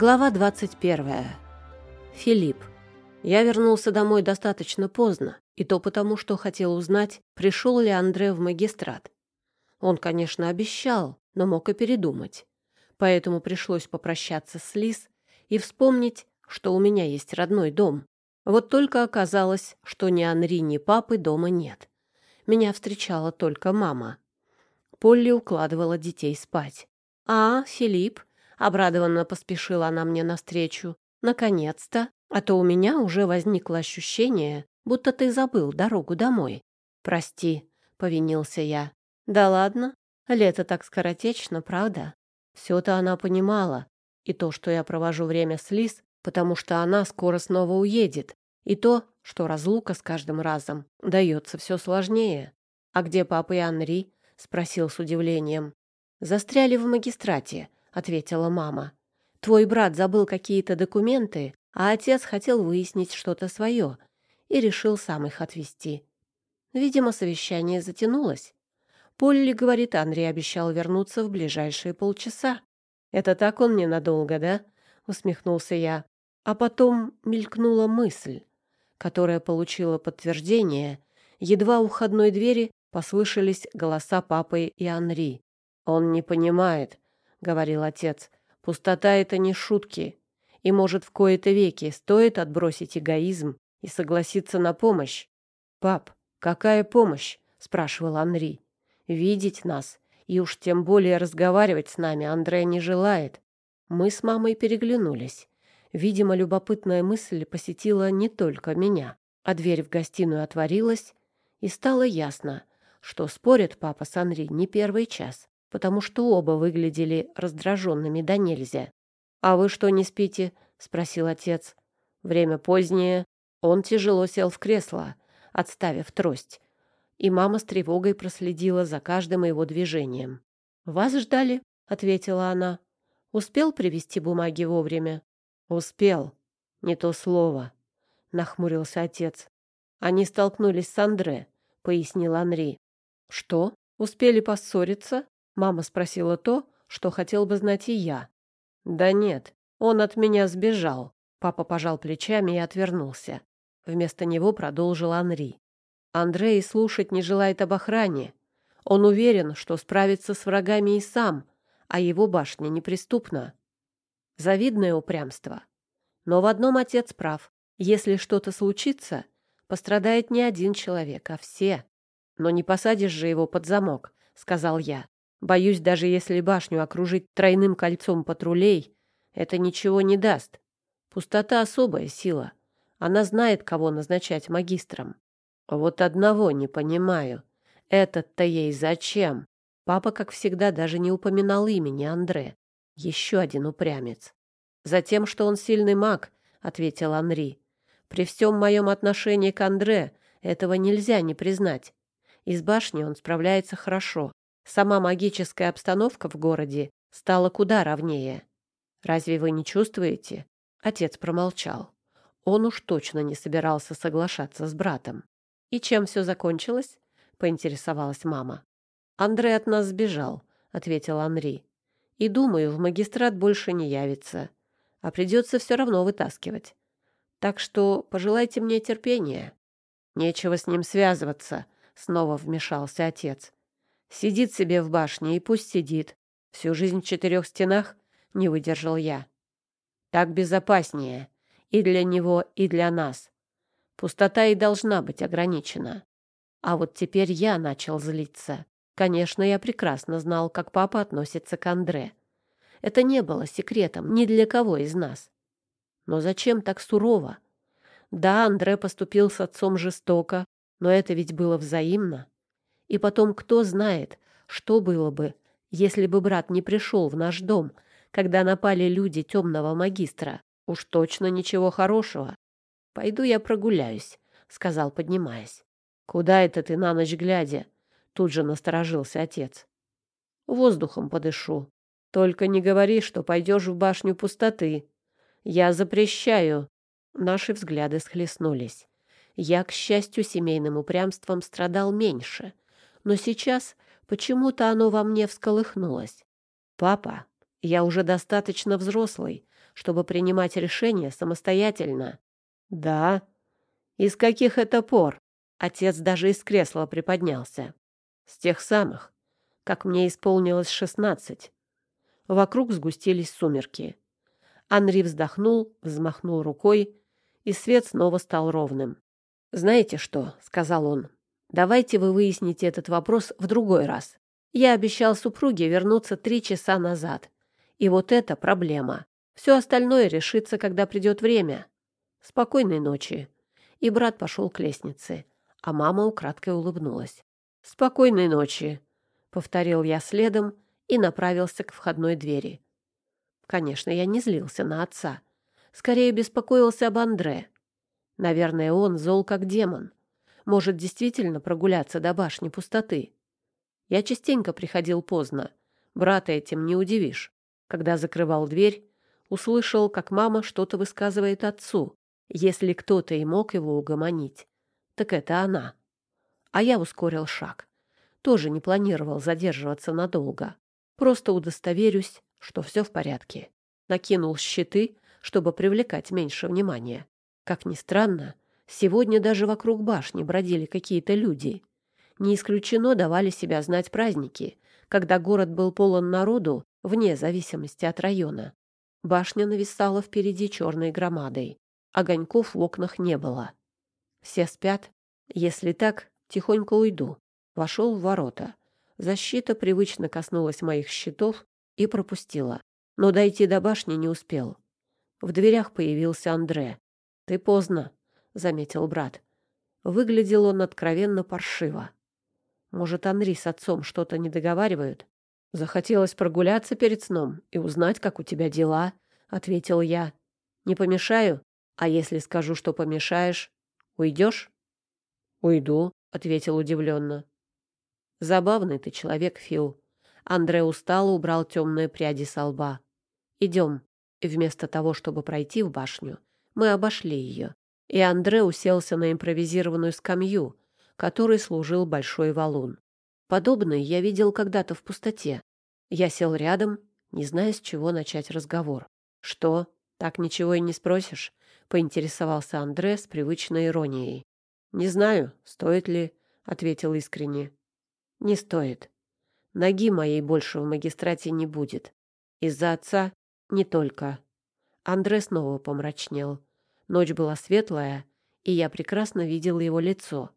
Глава 21. Филипп. Я вернулся домой достаточно поздно, и то потому, что хотел узнать, пришел ли Андре в магистрат. Он, конечно, обещал, но мог и передумать. Поэтому пришлось попрощаться с Лис и вспомнить, что у меня есть родной дом. Вот только оказалось, что ни Анри, ни папы дома нет. Меня встречала только мама. Полли укладывала детей спать. «А, Филипп?» Обрадованно поспешила она мне навстречу. «Наконец-то! А то у меня уже возникло ощущение, будто ты забыл дорогу домой». «Прости», — повинился я. «Да ладно, лето так скоротечно, правда?» Все-то она понимала. И то, что я провожу время с Лиз, потому что она скоро снова уедет. И то, что разлука с каждым разом дается все сложнее. «А где папа и Анри?» — спросил с удивлением. «Застряли в магистрате», — ответила мама. «Твой брат забыл какие-то документы, а отец хотел выяснить что-то свое и решил сам их отвезти. Видимо, совещание затянулось. Полли говорит, Андрей обещал вернуться в ближайшие полчаса. «Это так он ненадолго, да?» — усмехнулся я. А потом мелькнула мысль, которая получила подтверждение. Едва у входной двери послышались голоса папы и Анри. «Он не понимает», — говорил отец. «Пустота — это не шутки. И, может, в кои-то веки стоит отбросить эгоизм и согласиться на помощь?» «Пап, какая помощь?» — спрашивал Анри. «Видеть нас и уж тем более разговаривать с нами Андре не желает». Мы с мамой переглянулись. Видимо, любопытная мысль посетила не только меня, а дверь в гостиную отворилась, и стало ясно, что спорят папа с Анри не первый час потому что оба выглядели раздраженными до нельзя. «А вы что, не спите?» — спросил отец. «Время позднее». Он тяжело сел в кресло, отставив трость, и мама с тревогой проследила за каждым его движением. «Вас ждали», — ответила она. «Успел привезти бумаги вовремя?» «Успел. Не то слово», — нахмурился отец. «Они столкнулись с Андре», — пояснил Анри. «Что? Успели поссориться?» Мама спросила то, что хотел бы знать и я. «Да нет, он от меня сбежал». Папа пожал плечами и отвернулся. Вместо него продолжил Анри. Андрей слушать не желает об охране. Он уверен, что справится с врагами и сам, а его башня неприступна. Завидное упрямство. Но в одном отец прав. Если что-то случится, пострадает не один человек, а все. Но не посадишь же его под замок, сказал я. Боюсь, даже если башню окружить тройным кольцом патрулей, это ничего не даст. Пустота — особая сила. Она знает, кого назначать магистром. Вот одного не понимаю. Этот-то ей зачем? Папа, как всегда, даже не упоминал имени Андре. Еще один упрямец. «Затем, что он сильный маг», — ответил Анри. «При всем моем отношении к Андре этого нельзя не признать. Из башни он справляется хорошо, Сама магическая обстановка в городе стала куда ровнее. Разве вы не чувствуете? Отец промолчал. Он уж точно не собирался соглашаться с братом. И чем все закончилось? поинтересовалась мама. Андрей от нас сбежал, ответил Анри. И думаю, в магистрат больше не явится, а придется все равно вытаскивать. Так что пожелайте мне терпения. Нечего с ним связываться, снова вмешался отец. Сидит себе в башне и пусть сидит. Всю жизнь в четырех стенах не выдержал я. Так безопаснее и для него, и для нас. Пустота и должна быть ограничена. А вот теперь я начал злиться. Конечно, я прекрасно знал, как папа относится к Андре. Это не было секретом ни для кого из нас. Но зачем так сурово? Да, Андре поступил с отцом жестоко, но это ведь было взаимно. И потом, кто знает, что было бы, если бы брат не пришел в наш дом, когда напали люди темного магистра. Уж точно ничего хорошего. Пойду я прогуляюсь, сказал, поднимаясь. Куда это ты на ночь глядя? Тут же насторожился отец. Воздухом подышу. Только не говори, что пойдешь в башню пустоты. Я запрещаю. Наши взгляды схлестнулись. Я, к счастью, семейным упрямством страдал меньше, но сейчас почему-то оно во мне всколыхнулось. «Папа, Я уже достаточно взрослый, чтобы принимать решения самостоятельно. Да. Из каких это пор? Отец даже из кресла приподнялся. С тех самых, как мне исполнилось шестнадцать. Вокруг сгустились сумерки. Анри вздохнул, взмахнул рукой, и свет снова стал ровным. «Знаете что?» — сказал он. «Давайте вы выясните этот вопрос в другой раз. Я обещал супруге вернуться три часа назад. И вот это проблема. Все остальное решится, когда придет время. Спокойной ночи». И брат пошел к лестнице, а мама украдкой улыбнулась. «Спокойной ночи», — повторил я следом и направился к входной двери. Конечно, я не злился на отца. Скорее беспокоился об Андре. Наверное, он зол как демон. Может, действительно прогуляться до башни пустоты. Я частенько приходил поздно. Брата этим не удивишь. Когда закрывал дверь, услышал, как мама что-то высказывает отцу. Если кто-то и мог его угомонить, так это она. А я ускорил шаг. Тоже не планировал задерживаться надолго. Просто удостоверюсь, что все в порядке. Накинул щиты, чтобы привлекать меньше внимания. Как ни странно, сегодня даже вокруг башни бродили какие-то люди. Не исключено давали себя знать праздники, когда город был полон народу, вне зависимости от района. Башня нависала впереди черной громадой. Огоньков в окнах не было. Все спят. Если так, тихонько уйду. Вошел в ворота. Защита привычно коснулась моих щитов и пропустила. Но дойти до башни не успел. В дверях появился Андре. «Ты поздно», — заметил брат. Выглядел он откровенно паршиво. Может, Анри с отцом что-то не договаривают? Захотелось прогуляться перед сном и узнать, как у тебя дела, ответил я. Не помешаю? А если скажу, что помешаешь, уйдешь? Уйду, ответил удивленно. Забавный ты человек, Фил. Андре устало убрал темные пряди со лба. Идем. Вместо того, чтобы пройти в башню, мы обошли ее. И Андре уселся на импровизированную скамью, которой служил большой валун. Подобный я видел когда-то в пустоте. Я сел рядом, не зная, с чего начать разговор. «Что? Так ничего и не спросишь?» — поинтересовался Андре с привычной иронией. «Не знаю, стоит ли», — ответил искренне. «Не стоит. Ноги моей больше в магистрате не будет. Из-за отца не только». Андре снова помрачнел. Ночь была светлая, и я прекрасно видел его лицо.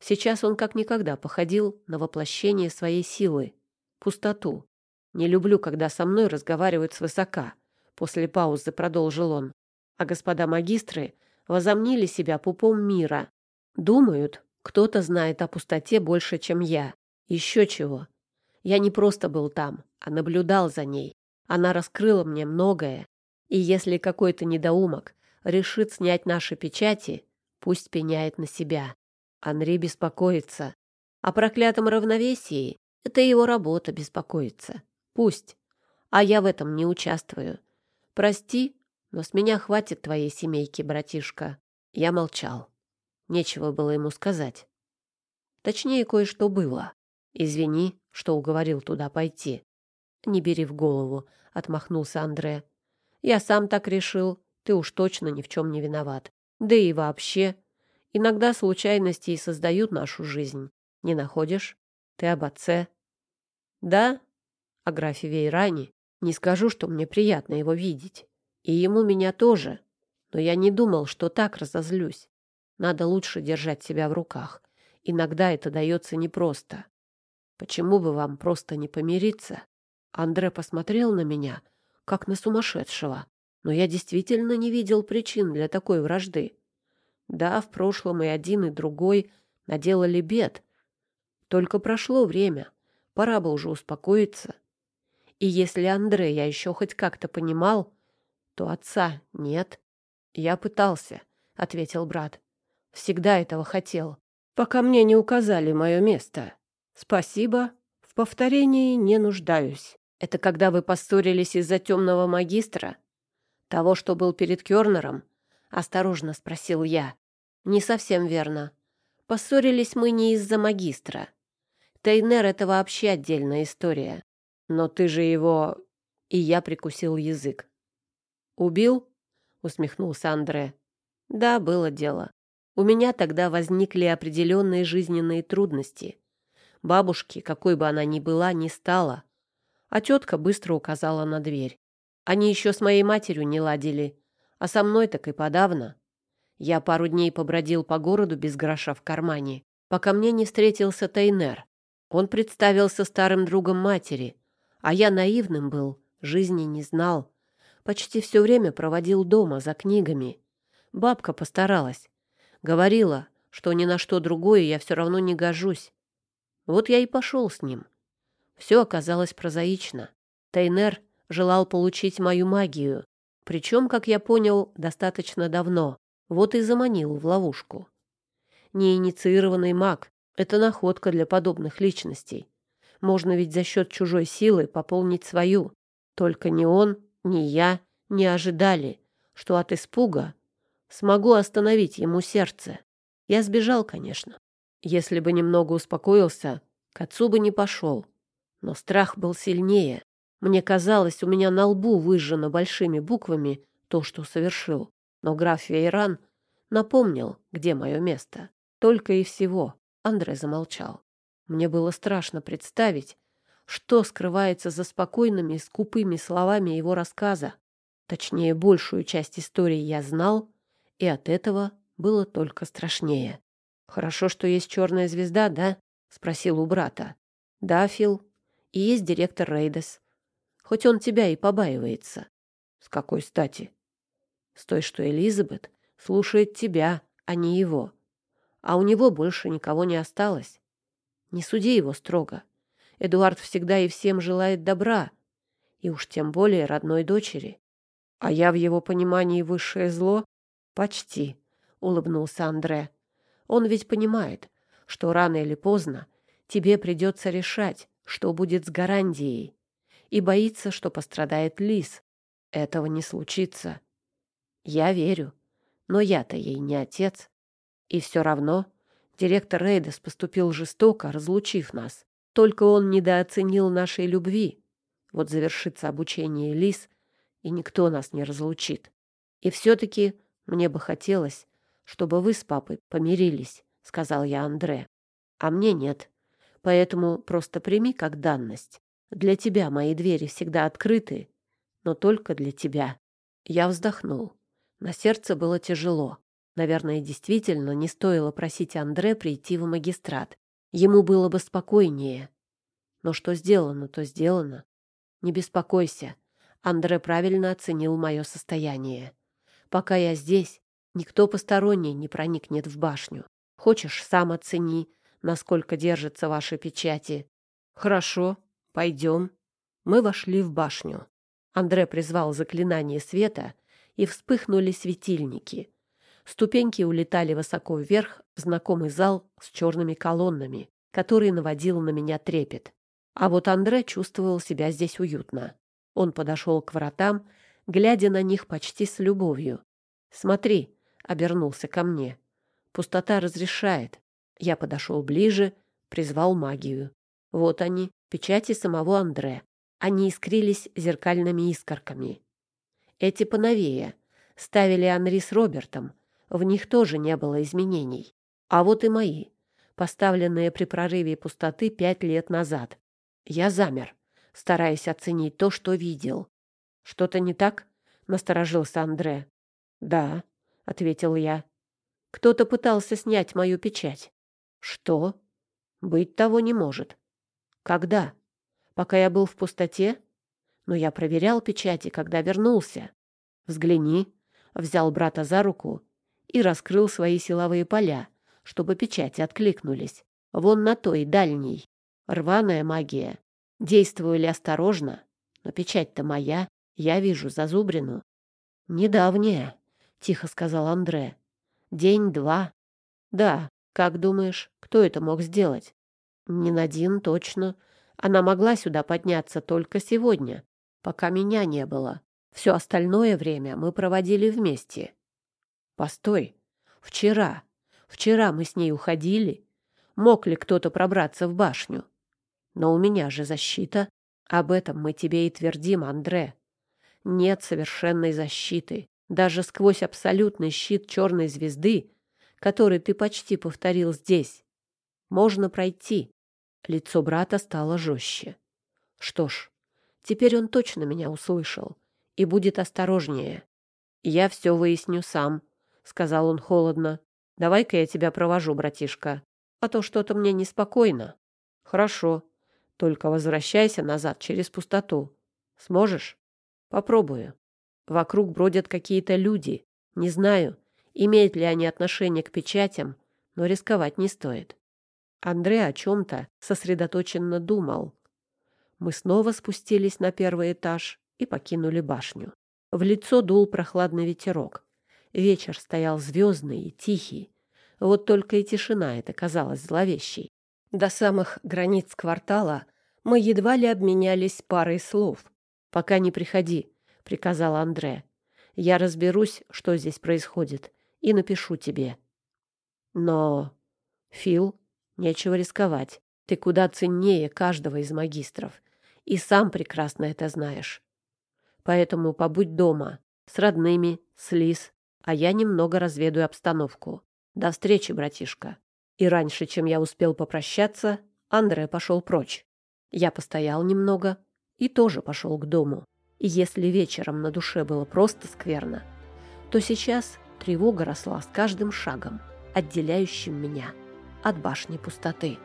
Сейчас он как никогда походил на воплощение своей силы, пустоту. Не люблю, когда со мной разговаривают свысока. После паузы продолжил он. А господа магистры возомнили себя пупом мира. Думают, кто-то знает о пустоте больше, чем я. Еще чего. Я не просто был там, а наблюдал за ней. Она раскрыла мне многое. И если какой-то недоумок решит снять наши печати, пусть пеняет на себя. Анри беспокоится. О проклятом равновесии — это его работа беспокоиться. Пусть. А я в этом не участвую. Прости, но с меня хватит твоей семейки, братишка. Я молчал. Нечего было ему сказать. Точнее, кое-что было. Извини, что уговорил туда пойти. Не бери в голову, — отмахнулся Андре. Я сам так решил. Ты уж точно ни в чем не виноват. Да и вообще, Иногда случайности и создают нашу жизнь. Не находишь? Ты об отце? Да, о графе Вейране. Не скажу, что мне приятно его видеть. И ему меня тоже. Но я не думал, что так разозлюсь. Надо лучше держать себя в руках. Иногда это дается непросто. Почему бы вам просто не помириться? Андре посмотрел на меня, как на сумасшедшего. Но я действительно не видел причин для такой вражды. Да, в прошлом и один, и другой наделали бед. Только прошло время, пора бы уже успокоиться. И если Андре я еще хоть как-то понимал, то отца нет. Я пытался, — ответил брат. Всегда этого хотел, пока мне не указали мое место. Спасибо, в повторении не нуждаюсь. Это когда вы поссорились из-за темного магистра? Того, что был перед Кёрнером? — осторожно спросил я. «Не совсем верно. Поссорились мы не из-за магистра. Тейнер — это вообще отдельная история. Но ты же его и я прикусил язык. «Убил?» — усмехнулся Андре. «Да, было дело. У меня тогда возникли определенные жизненные трудности. Бабушки, какой бы она ни была, не стала. А тетка быстро указала на дверь. Они еще с моей матерью не ладили, а со мной так и подавно. Я пару дней побродил по городу без гроша в кармане, пока мне не встретился Тайнер. Он представился старым другом матери, а я наивным был, жизни не знал. Почти все время проводил дома за книгами. Бабка постаралась. Говорила, что ни на что другое я все равно не гожусь. Вот я и пошел с ним. Все оказалось прозаично. Тайнер желал получить мою магию, причем, как я понял, достаточно давно. Вот и заманил в ловушку. Неинициированный маг — это находка для подобных личностей. Можно ведь за счет чужой силы пополнить свою. Только ни он, ни я не ожидали, что от испуга Смогу остановить ему сердце. Я сбежал, конечно. Если бы немного успокоился, к отцу бы не пошел. Но страх был сильнее. Мне казалось, у меня на лбу выжжено большими буквами то, что совершил. Но граф Вейран напомнил, где мое место. Только и всего. Андре замолчал. Мне было страшно представить, что скрывается за спокойными и скупыми словами его рассказа. Точнее, большую часть истории я знал, и от этого было только страшнее. «Хорошо, что есть черная звезда, да?» — спросил у брата. «Да, Фил. И есть директор Рейдес. Хоть он тебя и побаивается». «С какой стати?» «С той, что Элизабет слушает тебя, а не его. А у него больше никого не осталось. Не суди его строго. Эдуард всегда и всем желает добра, и уж тем более родной дочери. А я в его понимании высшее зло, «Почти», — улыбнулся Андре. «Он ведь понимает, что рано или поздно тебе придется решать, что будет с гарантией, и боится, что пострадает Лис. Этого не случится. Я верю, но я-то ей не отец. И все равно директор Рейдес поступил жестоко, разлучив нас. Только он недооценил нашей любви. Вот завершится обучение Лис, и никто нас не разлучит. И все-таки мне бы хотелось, чтобы вы с папой помирились, сказал я Андре. А мне нет. Поэтому просто прими как данность. Для тебя мои двери всегда открыты, но только для тебя. Я вздохнул. На сердце было тяжело. Наверное, действительно не стоило просить Андре прийти в магистрат. Ему было бы спокойнее. Но что сделано, то сделано. Не беспокойся. Андре правильно оценил мое состояние. Пока я здесь, никто посторонний не проникнет в башню. Хочешь, сам оцени, насколько держатся ваши печати. Хорошо, пойдем. Мы вошли в башню. Андре призвал заклинание света, и вспыхнули светильники. Ступеньки улетали высоко вверх в знакомый зал с черными колоннами, который наводил на меня трепет. А вот Андре чувствовал себя здесь уютно. Он подошел к вратам глядя на них почти с любовью. «Смотри», — обернулся ко мне. «Пустота разрешает». Я подошел ближе, призвал магию. Вот они, печати самого Андре. Они искрились зеркальными искорками. Эти поновее. Ставили Анри с Робертом. В них тоже не было изменений. А вот и мои, поставленные при прорыве пустоты пять лет назад. Я замер, стараясь оценить то, что видел. «Что-то не так?» — насторожился Андре. «Да», — ответил я. «Кто-то пытался снять мою печать». «Что?» «Быть того не может». «Когда?» «Пока я был в пустоте?» «Но я проверял печати, когда вернулся». «Взгляни», — взял брата за руку и раскрыл свои силовые поля, чтобы печати откликнулись. Вон на той, дальней. Рваная магия. Действую ли осторожно, но печать-то моя. Я вижу зазубрину. Недавняя, тихо сказал Андре. День-два. Да, как думаешь, кто это мог сделать? Не Надин точно. Она могла сюда подняться только сегодня, пока меня не было. Все остальное время мы проводили вместе. Постой. Вчера. Вчера мы с ней уходили. Мог ли кто-то пробраться в башню? Но у меня же защита. Об этом мы тебе и твердим, Андре. Нет совершенной защиты. Даже сквозь абсолютный щит черной звезды, который ты почти повторил здесь, можно пройти. Лицо брата стало жестче. Что ж, теперь он точно меня услышал и будет осторожнее. Я все выясню сам, — сказал он холодно. Давай-ка я тебя провожу, братишка, а то что-то мне неспокойно. Хорошо, только возвращайся назад через пустоту. Сможешь? Попробую. Вокруг бродят какие-то люди. Не знаю, имеют ли они отношение к печатям, но рисковать не стоит. Андрей о чем-то сосредоточенно думал. Мы снова спустились на первый этаж и покинули башню. В лицо дул прохладный ветерок. Вечер стоял звездный и тихий. Вот только и тишина эта казалась зловещей. До самых границ квартала мы едва ли обменялись парой слов. «Пока не приходи», — приказал Андре. «Я разберусь, что здесь происходит, и напишу тебе». «Но...» «Фил, нечего рисковать. Ты куда ценнее каждого из магистров, и сам прекрасно это знаешь. Поэтому побудь дома, с родными, с Лис, а я немного разведаю обстановку. До встречи, братишка. И раньше, чем я успел попрощаться, Андре пошел прочь. Я постоял немного и тоже пошел к дому. И если вечером на душе было просто скверно, то сейчас тревога росла с каждым шагом, отделяющим меня от башни пустоты.